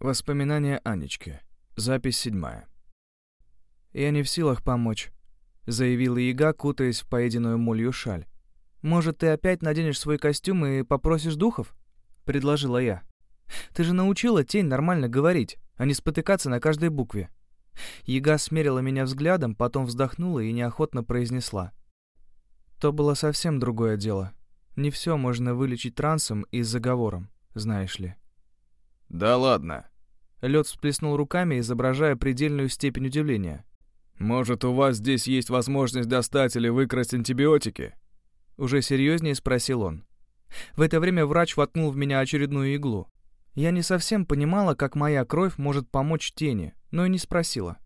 Воспоминания Анечки. Запись седьмая. «Я не в силах помочь», — заявила Яга, кутаясь в поеденную молью шаль. «Может, ты опять наденешь свой костюм и попросишь духов?» — предложила я. «Ты же научила тень нормально говорить, а не спотыкаться на каждой букве». Яга смерила меня взглядом, потом вздохнула и неохотно произнесла. «То было совсем другое дело. Не все можно вылечить трансом и заговором, знаешь ли». «Да ладно!» Лед всплеснул руками, изображая предельную степень удивления. «Может, у вас здесь есть возможность достать или выкрасть антибиотики?» Уже серьезнее спросил он. В это время врач воткнул в меня очередную иглу. Я не совсем понимала, как моя кровь может помочь тени, но и не спросила.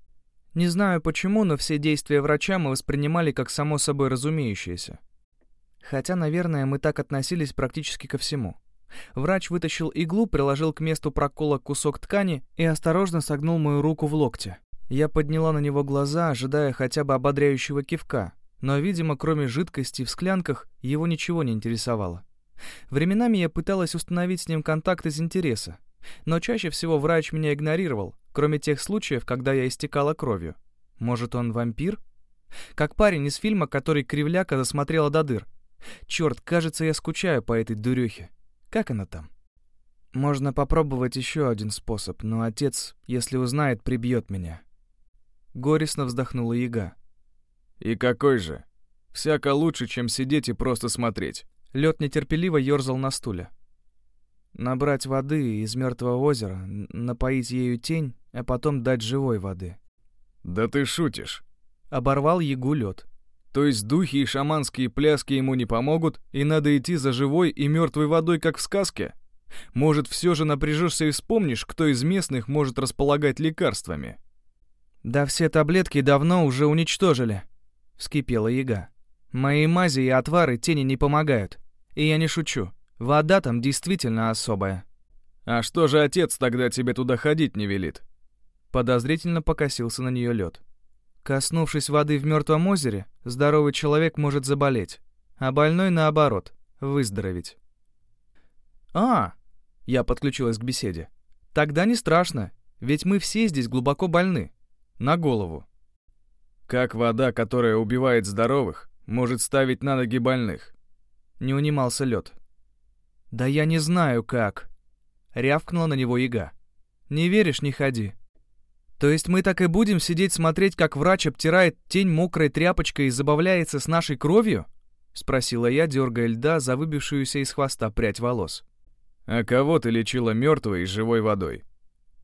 Не знаю почему, но все действия врача мы воспринимали как само собой разумеющееся. Хотя, наверное, мы так относились практически ко всему. Врач вытащил иглу, приложил к месту прокола кусок ткани и осторожно согнул мою руку в локте. Я подняла на него глаза, ожидая хотя бы ободряющего кивка, но, видимо, кроме жидкости в склянках, его ничего не интересовало. Временами я пыталась установить с ним контакт из интереса, но чаще всего врач меня игнорировал, кроме тех случаев, когда я истекала кровью. Может, он вампир? Как парень из фильма, который кривляка засмотрела до дыр. Черт, кажется, я скучаю по этой дурехе. Как она там? Можно попробовать еще один способ, но отец, если узнает, прибьет меня. Горестно вздохнула яга. И какой же? Всяко лучше, чем сидеть и просто смотреть. Лед нетерпеливо ерзал на стуле. Набрать воды из мертвого озера, напоить ею тень, а потом дать живой воды. Да ты шутишь. Оборвал ягу лед. То есть духи и шаманские пляски ему не помогут, и надо идти за живой и мертвой водой, как в сказке? Может, все же напряжешься и вспомнишь, кто из местных может располагать лекарствами? Да все таблетки давно уже уничтожили, вскипела яга. Мои мази и отвары тени не помогают. И я не шучу. Вода там действительно особая. А что же отец тогда тебе туда ходить не велит? Подозрительно покосился на нее лед. Коснувшись воды в мертвом озере, здоровый человек может заболеть, а больной, наоборот, выздороветь. «А!» — я подключилась к беседе. «Тогда не страшно, ведь мы все здесь глубоко больны. На голову». «Как вода, которая убивает здоровых, может ставить на ноги больных?» Не унимался лед. «Да я не знаю, как!» — рявкнула на него яга. «Не веришь — не ходи. То есть мы так и будем сидеть смотреть, как врач обтирает тень мокрой тряпочкой и забавляется с нашей кровью? Спросила я, дергая льда за выбившуюся из хвоста прядь волос. А кого ты лечила мертвой и живой водой?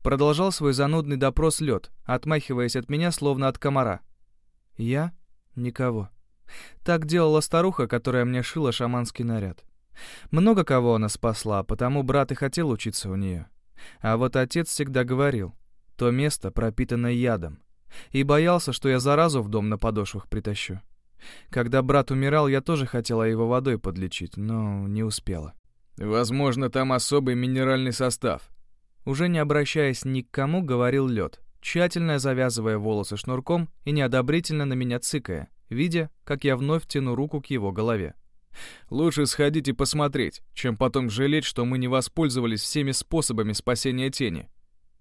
Продолжал свой занудный допрос лед, отмахиваясь от меня, словно от комара. Я? Никого. Так делала старуха, которая мне шила шаманский наряд. Много кого она спасла, потому брат и хотел учиться у нее. А вот отец всегда говорил, то место пропитано ядом. И боялся, что я заразу в дом на подошвах притащу. Когда брат умирал, я тоже хотела его водой подлечить, но не успела. Возможно, там особый минеральный состав. Уже не обращаясь ни к кому, говорил лед, тщательно завязывая волосы шнурком и неодобрительно на меня цыкая, видя, как я вновь тяну руку к его голове. Лучше сходить и посмотреть, чем потом жалеть, что мы не воспользовались всеми способами спасения тени.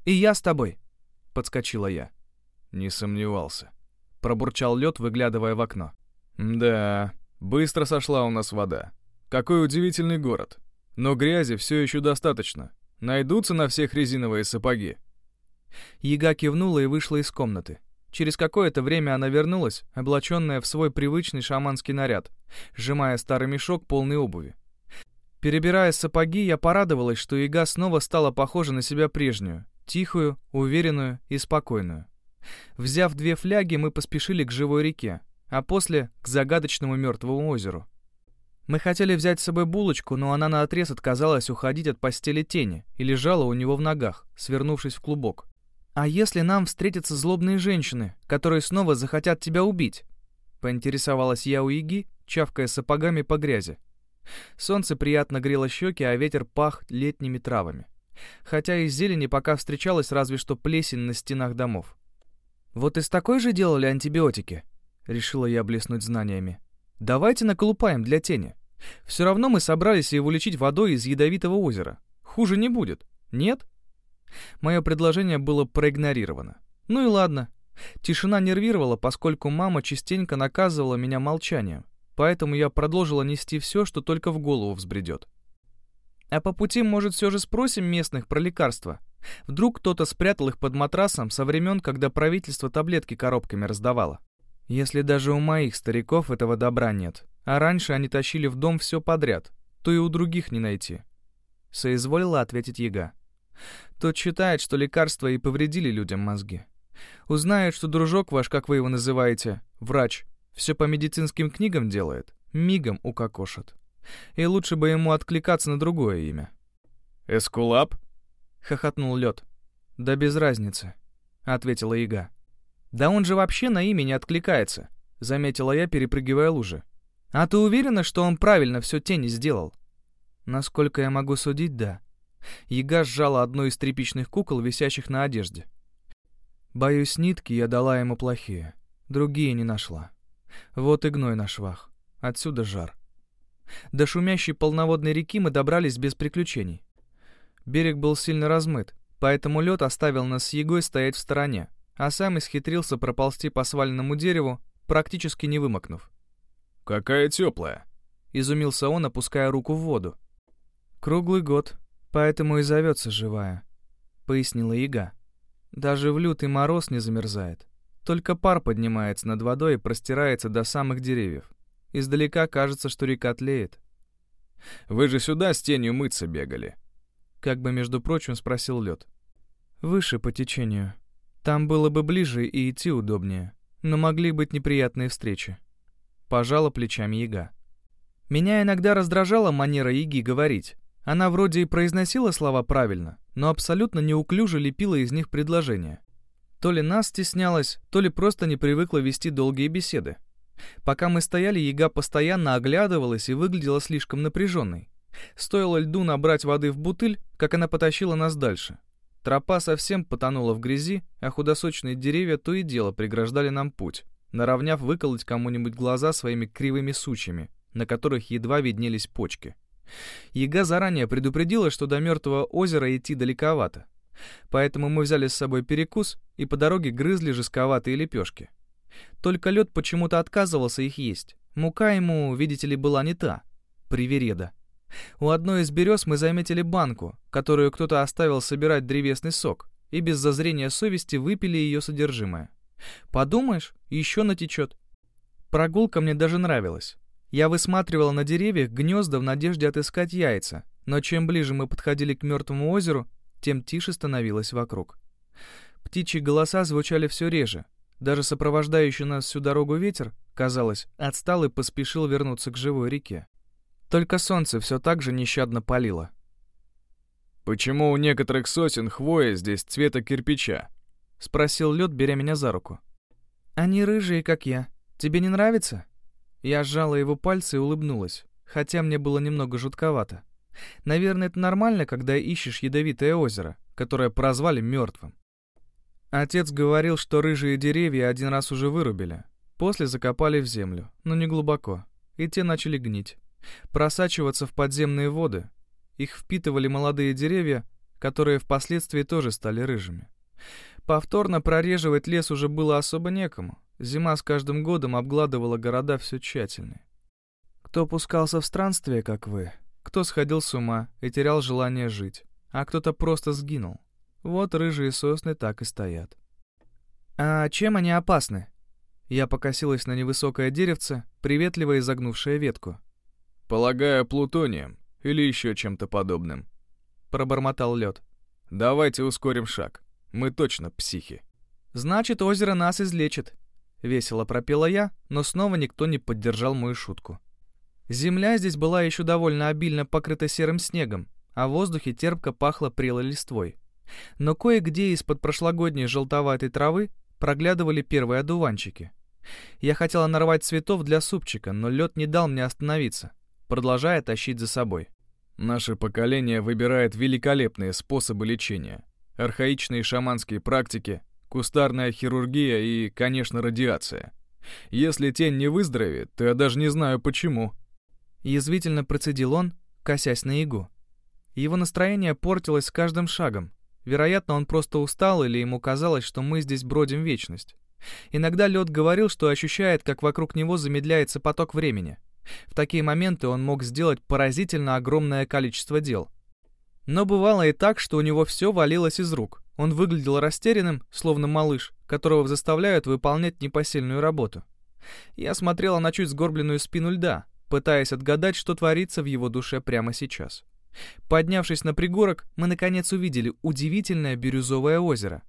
И я с тобой, подскочила я. Не сомневался. Пробурчал лед, выглядывая в окно. Да, быстро сошла у нас вода. Какой удивительный город. Но грязи все еще достаточно. Найдутся на всех резиновые сапоги. Яга кивнула и вышла из комнаты. Через какое-то время она вернулась, облаченная в свой привычный шаманский наряд, сжимая старый мешок полный обуви. Перебирая сапоги, я порадовалась, что Яга снова стала похожа на себя прежнюю, тихую, уверенную и спокойную. Взяв две фляги, мы поспешили к живой реке, а после — к загадочному мертвому озеру. Мы хотели взять с собой булочку, но она наотрез отказалась уходить от постели тени и лежала у него в ногах, свернувшись в клубок. «А если нам встретятся злобные женщины, которые снова захотят тебя убить?» — поинтересовалась я у Иги, чавкая сапогами по грязи. Солнце приятно грело щеки, а ветер пах летними травами хотя из зелени пока встречалась разве что плесень на стенах домов. «Вот из такой же делали антибиотики?» — решила я блеснуть знаниями. «Давайте наколупаем для тени. Все равно мы собрались его лечить водой из ядовитого озера. Хуже не будет, нет?» Мое предложение было проигнорировано. Ну и ладно. Тишина нервировала, поскольку мама частенько наказывала меня молчанием, поэтому я продолжила нести все, что только в голову взбредет. А по пути, может, все же спросим местных про лекарства? Вдруг кто-то спрятал их под матрасом со времен, когда правительство таблетки коробками раздавало. Если даже у моих стариков этого добра нет, а раньше они тащили в дом все подряд, то и у других не найти. Соизволила ответить Яга. Тот считает, что лекарства и повредили людям мозги. Узнает, что дружок ваш, как вы его называете, врач, все по медицинским книгам делает, мигом укокошит. И лучше бы ему откликаться на другое имя. «Эскулап?» — хохотнул лед. «Да без разницы», — ответила Яга. «Да он же вообще на имя не откликается», — заметила я, перепрыгивая лужи. «А ты уверена, что он правильно все тени сделал?» «Насколько я могу судить, да». Яга сжала одну из тряпичных кукол, висящих на одежде. Боюсь, нитки я дала ему плохие. Другие не нашла. Вот и гной на швах. Отсюда жар. До шумящей полноводной реки мы добрались без приключений. Берег был сильно размыт, поэтому лед оставил нас с Егой стоять в стороне, а сам исхитрился проползти по сваленному дереву, практически не вымокнув. «Какая теплая!» — изумился он, опуская руку в воду. «Круглый год, поэтому и зовется живая», — пояснила Яга. «Даже в лютый мороз не замерзает. Только пар поднимается над водой и простирается до самых деревьев. Издалека кажется, что река тлеет. «Вы же сюда с тенью мыться бегали?» Как бы, между прочим, спросил лед. «Выше по течению. Там было бы ближе и идти удобнее, но могли быть неприятные встречи». Пожала плечами яга. Меня иногда раздражала манера яги говорить. Она вроде и произносила слова правильно, но абсолютно неуклюже лепила из них предложения. То ли нас стеснялась, то ли просто не привыкла вести долгие беседы. Пока мы стояли, яга постоянно оглядывалась и выглядела слишком напряженной. Стоило льду набрать воды в бутыль, как она потащила нас дальше. Тропа совсем потонула в грязи, а худосочные деревья то и дело преграждали нам путь, наравняв выколоть кому-нибудь глаза своими кривыми сучьями, на которых едва виднелись почки. Яга заранее предупредила, что до мертвого озера идти далековато. Поэтому мы взяли с собой перекус и по дороге грызли жестковатые лепешки. Только лед почему-то отказывался их есть. Мука ему, видите ли, была не та. Привереда. У одной из берез мы заметили банку, которую кто-то оставил собирать древесный сок, и без зазрения совести выпили ее содержимое. Подумаешь, еще натечет. Прогулка мне даже нравилась. Я высматривала на деревьях гнезда в надежде отыскать яйца, но чем ближе мы подходили к мертвому озеру, тем тише становилось вокруг. Птичьи голоса звучали все реже, даже сопровождающий нас всю дорогу ветер, казалось, отстал и поспешил вернуться к живой реке. Только солнце все так же нещадно палило. «Почему у некоторых сосен хвоя здесь цвета кирпича?» — спросил лед, беря меня за руку. «Они рыжие, как я. Тебе не нравится?» Я сжала его пальцы и улыбнулась, хотя мне было немного жутковато. Наверное, это нормально, когда ищешь ядовитое озеро, которое прозвали мертвым. Отец говорил, что рыжие деревья один раз уже вырубили. После закопали в землю, но не глубоко. И те начали гнить. Просачиваться в подземные воды. Их впитывали молодые деревья, которые впоследствии тоже стали рыжими. Повторно прореживать лес уже было особо некому. Зима с каждым годом обгладывала города все тщательнее. Кто пускался в странствие, как вы, кто сходил с ума и терял желание жить, а кто-то просто сгинул. Вот рыжие сосны так и стоят. «А чем они опасны?» Я покосилась на невысокое деревце, приветливо изогнувшее ветку. «Полагаю, плутонием или еще чем-то подобным», — пробормотал лед. «Давайте ускорим шаг. Мы точно психи». «Значит, озеро нас излечит», — весело пропела я, но снова никто не поддержал мою шутку. Земля здесь была еще довольно обильно покрыта серым снегом, а в воздухе терпко пахло прелой листвой. Но кое-где из-под прошлогодней желтоватой травы проглядывали первые одуванчики. Я хотела нарвать цветов для супчика, но лед не дал мне остановиться, продолжая тащить за собой. Наше поколение выбирает великолепные способы лечения. Архаичные шаманские практики, кустарная хирургия и, конечно, радиация. Если тень не выздоровеет, то я даже не знаю почему. Язвительно процедил он, косясь на ягу. Его настроение портилось с каждым шагом, Вероятно, он просто устал или ему казалось, что мы здесь бродим вечность. Иногда лед говорил, что ощущает, как вокруг него замедляется поток времени. В такие моменты он мог сделать поразительно огромное количество дел. Но бывало и так, что у него все валилось из рук. Он выглядел растерянным, словно малыш, которого заставляют выполнять непосильную работу. Я смотрела на чуть сгорбленную спину льда, пытаясь отгадать, что творится в его душе прямо сейчас. Поднявшись на пригорок, мы наконец увидели удивительное бирюзовое озеро.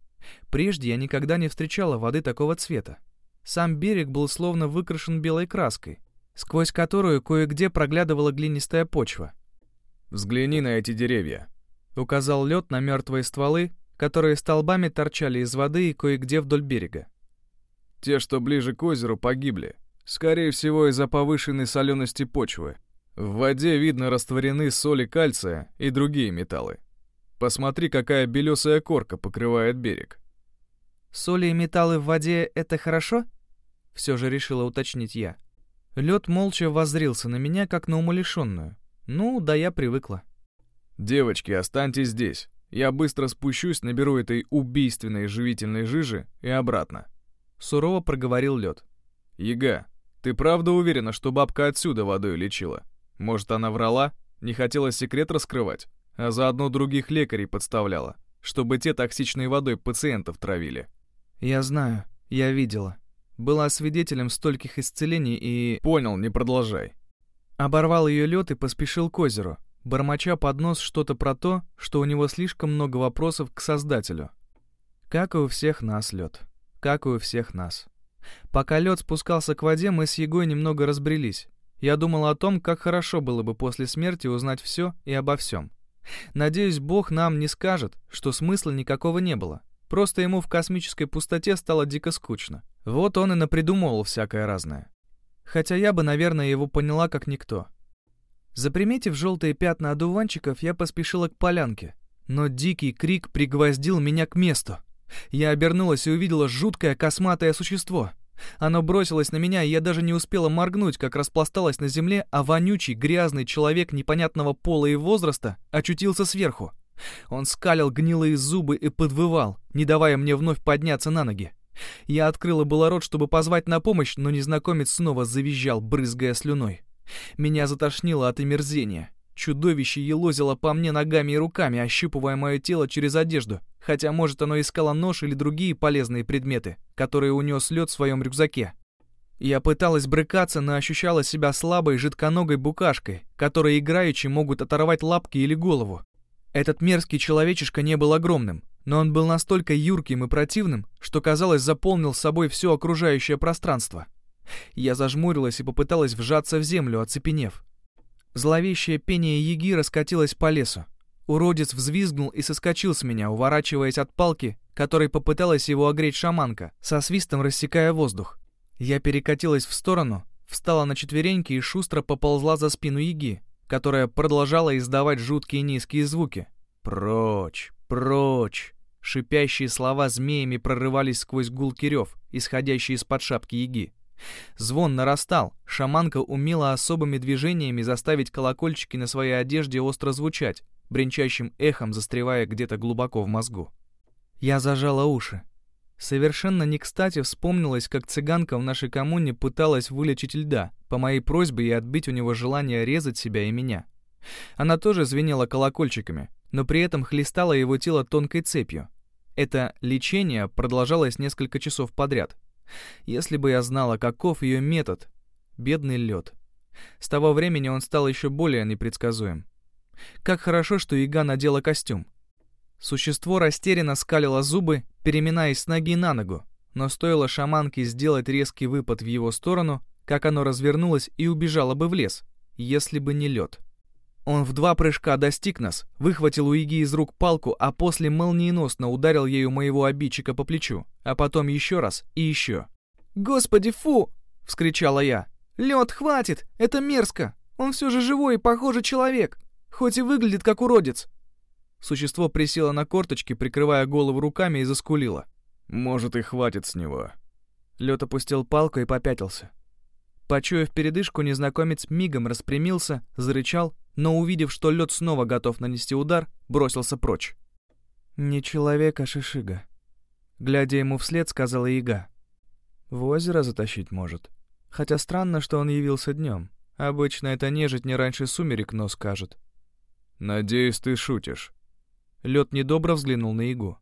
Прежде я никогда не встречала воды такого цвета. Сам берег был словно выкрашен белой краской, сквозь которую кое-где проглядывала глинистая почва. «Взгляни на эти деревья», — указал лед на мертвые стволы, которые столбами торчали из воды и кое-где вдоль берега. «Те, что ближе к озеру, погибли. Скорее всего, из-за повышенной солености почвы. В воде видно растворены соли кальция и другие металлы. Посмотри, какая белесая корка покрывает берег. Соли и металлы в воде — это хорошо? Все же решила уточнить я. Лед молча воззрился на меня, как на умалишенную. Ну, да я привыкла. «Девочки, останьтесь здесь. Я быстро спущусь, наберу этой убийственной живительной жижи и обратно». Сурово проговорил лед. «Яга, ты правда уверена, что бабка отсюда водой лечила? Может, она врала? Не хотела секрет раскрывать? А заодно других лекарей подставляла, чтобы те токсичной водой пациентов травили?» «Я знаю, я видела. Была свидетелем стольких исцелений и...» «Понял, не продолжай». Оборвал ее лед и поспешил к озеру, бормоча под нос что-то про то, что у него слишком много вопросов к Создателю. Как и у всех нас, лед. Как и у всех нас. Пока лед спускался к воде, мы с Егой немного разбрелись. Я думал о том, как хорошо было бы после смерти узнать все и обо всем. Надеюсь, Бог нам не скажет, что смысла никакого не было. Просто ему в космической пустоте стало дико скучно. Вот он и напридумывал всякое разное. Хотя я бы, наверное, его поняла как никто. Заприметив желтые пятна одуванчиков, я поспешила к полянке. Но дикий крик пригвоздил меня к месту. Я обернулась и увидела жуткое косматое существо. Оно бросилось на меня, и я даже не успела моргнуть, как распласталась на земле, а вонючий, грязный человек непонятного пола и возраста очутился сверху. Он скалил гнилые зубы и подвывал, не давая мне вновь подняться на ноги. Я открыла было рот, чтобы позвать на помощь, но незнакомец снова завизжал, брызгая слюной. Меня затошнило от омерзения. Чудовище елозило по мне ногами и руками, ощупывая мое тело через одежду, хотя, может, оно искало нож или другие полезные предметы, которые унес лед в своем рюкзаке. Я пыталась брыкаться, но ощущала себя слабой жидконогой букашкой, которые играючи могут оторвать лапки или голову. Этот мерзкий человечишка не был огромным, но он был настолько юрким и противным, что, казалось, заполнил собой все окружающее пространство. Я зажмурилась и попыталась вжаться в землю, оцепенев. Зловещее пение яги раскатилось по лесу. Уродец взвизгнул и соскочил с меня, уворачиваясь от палки, которой попыталась его огреть шаманка, со свистом рассекая воздух. Я перекатилась в сторону, встала на четвереньки и шустро поползла за спину яги, которая продолжала издавать жуткие низкие звуки. «Прочь! Прочь!» Шипящие слова змеями прорывались сквозь гулкий рев, исходящий из-под шапки яги. Звон нарастал, шаманка умела особыми движениями заставить колокольчики на своей одежде остро звучать, бренчащим эхом застревая где-то глубоко в мозгу. Я зажала уши. Совершенно не кстати вспомнилось, как цыганка в нашей коммуне пыталась вылечить льда, по моей просьбе и отбить у него желание резать себя и меня. Она тоже звенела колокольчиками, но при этом хлестала его тело тонкой цепью. Это лечение продолжалось несколько часов подряд, если бы я знала, каков ее метод. Бедный лед. С того времени он стал еще более непредсказуем. Как хорошо, что Ига надела костюм. Существо растерянно скалило зубы, переминаясь с ноги на ногу, но стоило шаманке сделать резкий выпад в его сторону, как оно развернулось и убежало бы в лес, если бы не лед. Он в два прыжка достиг нас, выхватил у Иги из рук палку, а после молниеносно ударил ею моего обидчика по плечу, а потом еще раз и еще. «Господи, фу!» — вскричала я. «Лед, хватит! Это мерзко! Он все же живой и, похоже, человек, хоть и выглядит как уродец!» Существо присело на корточки, прикрывая голову руками и заскулило. «Может, и хватит с него». Лед опустил палку и попятился. Почуяв передышку, незнакомец мигом распрямился, зарычал, но увидев, что лед снова готов нанести удар, бросился прочь. «Не человек, а шишига», — глядя ему вслед, сказала Яга. «В озеро затащить может. Хотя странно, что он явился днем. Обычно это нежить не раньше сумерек но скажет». «Надеюсь, ты шутишь». Лед недобро взглянул на Ягу.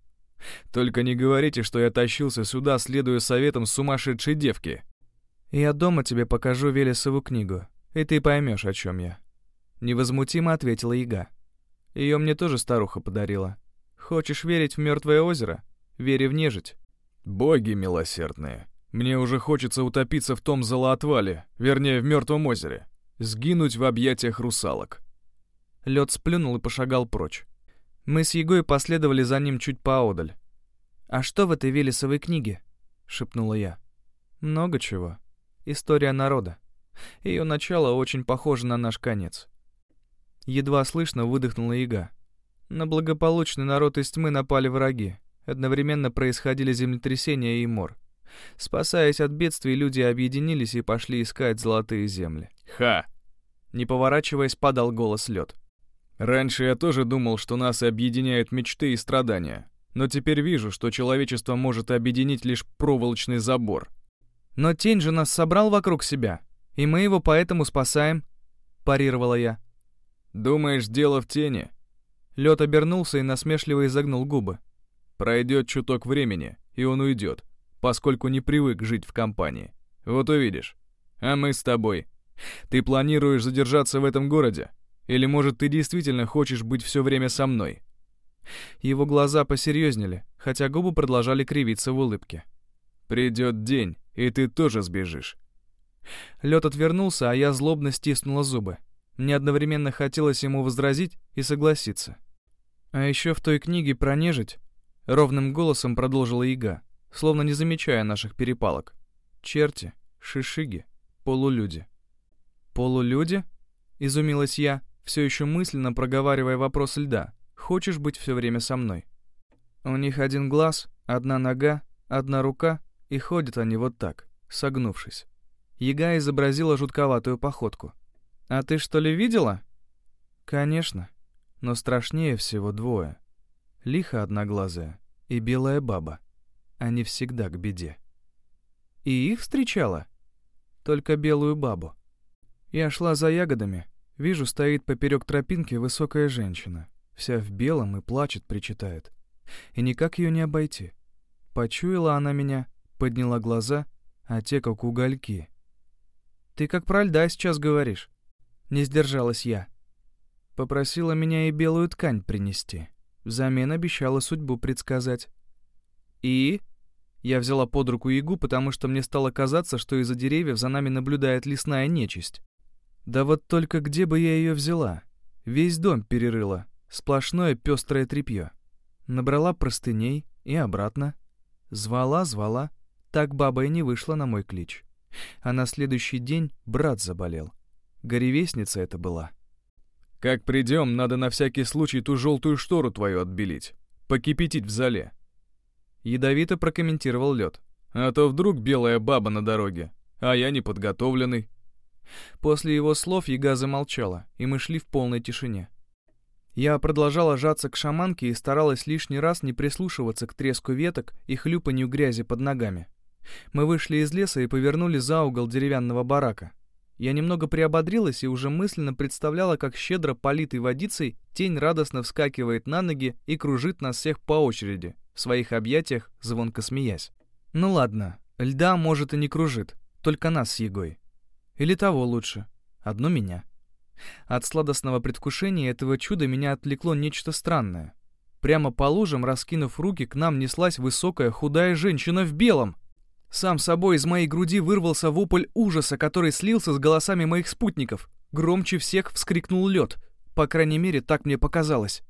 «Только не говорите, что я тащился сюда, следуя советам сумасшедшей девки». «Я дома тебе покажу Велесову книгу, и ты поймешь, о чем я». Невозмутимо ответила Яга. Ее мне тоже старуха подарила. Хочешь верить в мертвое озеро? Вери в нежить. Боги милосердные. Мне уже хочется утопиться в том золоотвале, вернее, в мертвом озере. Сгинуть в объятиях русалок. Лед сплюнул и пошагал прочь. Мы с Егой последовали за ним чуть поодаль. «А что в этой Велесовой книге?» — шепнула я. «Много чего. История народа. Ее начало очень похоже на наш конец. Едва слышно выдохнула яга. На благополучный народ из тьмы напали враги. Одновременно происходили землетрясения и мор. Спасаясь от бедствий, люди объединились и пошли искать золотые земли. «Ха!» Не поворачиваясь, падал голос лед. «Раньше я тоже думал, что нас объединяют мечты и страдания. Но теперь вижу, что человечество может объединить лишь проволочный забор». «Но тень же нас собрал вокруг себя, и мы его поэтому спасаем», — парировала я. «Думаешь, дело в тени?» Лед обернулся и насмешливо изогнул губы. «Пройдет чуток времени, и он уйдет, поскольку не привык жить в компании. Вот увидишь. А мы с тобой. Ты планируешь задержаться в этом городе? Или, может, ты действительно хочешь быть все время со мной?» Его глаза посерьезнели, хотя губы продолжали кривиться в улыбке. «Придет день, и ты тоже сбежишь». Лед отвернулся, а я злобно стиснула зубы. Мне одновременно хотелось ему возразить и согласиться. А еще в той книге про нежить ровным голосом продолжила Ига, словно не замечая наших перепалок. Черти, шишиги, полулюди. Полулюди? Изумилась я, все еще мысленно проговаривая вопрос льда. Хочешь быть все время со мной? У них один глаз, одна нога, одна рука, и ходят они вот так, согнувшись. Яга изобразила жутковатую походку. «А ты что ли видела?» «Конечно. Но страшнее всего двое. Лиха одноглазая и белая баба. Они всегда к беде». «И их встречала?» «Только белую бабу. Я шла за ягодами. Вижу, стоит поперек тропинки высокая женщина. Вся в белом и плачет, причитает. И никак ее не обойти. Почуяла она меня, подняла глаза, а те как угольки. «Ты как про льда сейчас говоришь». Не сдержалась я. Попросила меня и белую ткань принести. Взамен обещала судьбу предсказать. И? Я взяла под руку Ягу, потому что мне стало казаться, что из-за деревьев за нами наблюдает лесная нечисть. Да вот только где бы я ее взяла? Весь дом перерыла, сплошное пестрое тряпье. Набрала простыней и обратно. Звала, звала, так баба и не вышла на мой клич. А на следующий день брат заболел. Горевестница это была. «Как придем, надо на всякий случай ту желтую штору твою отбелить. Покипятить в зале». Ядовито прокомментировал лед. «А то вдруг белая баба на дороге, а я неподготовленный». После его слов яга замолчала, и мы шли в полной тишине. Я продолжала жаться к шаманке и старалась лишний раз не прислушиваться к треску веток и хлюпанью грязи под ногами. Мы вышли из леса и повернули за угол деревянного барака. Я немного приободрилась и уже мысленно представляла, как щедро политой водицей тень радостно вскакивает на ноги и кружит нас всех по очереди, в своих объятиях звонко смеясь. Ну ладно, льда, может, и не кружит, только нас с Егой. Или того лучше, одну меня. От сладостного предвкушения этого чуда меня отвлекло нечто странное. Прямо по лужам, раскинув руки, к нам неслась высокая худая женщина в белом — сам собой из моей груди вырвался вопль ужаса, который слился с голосами моих спутников. Громче всех вскрикнул лед. По крайней мере, так мне показалось.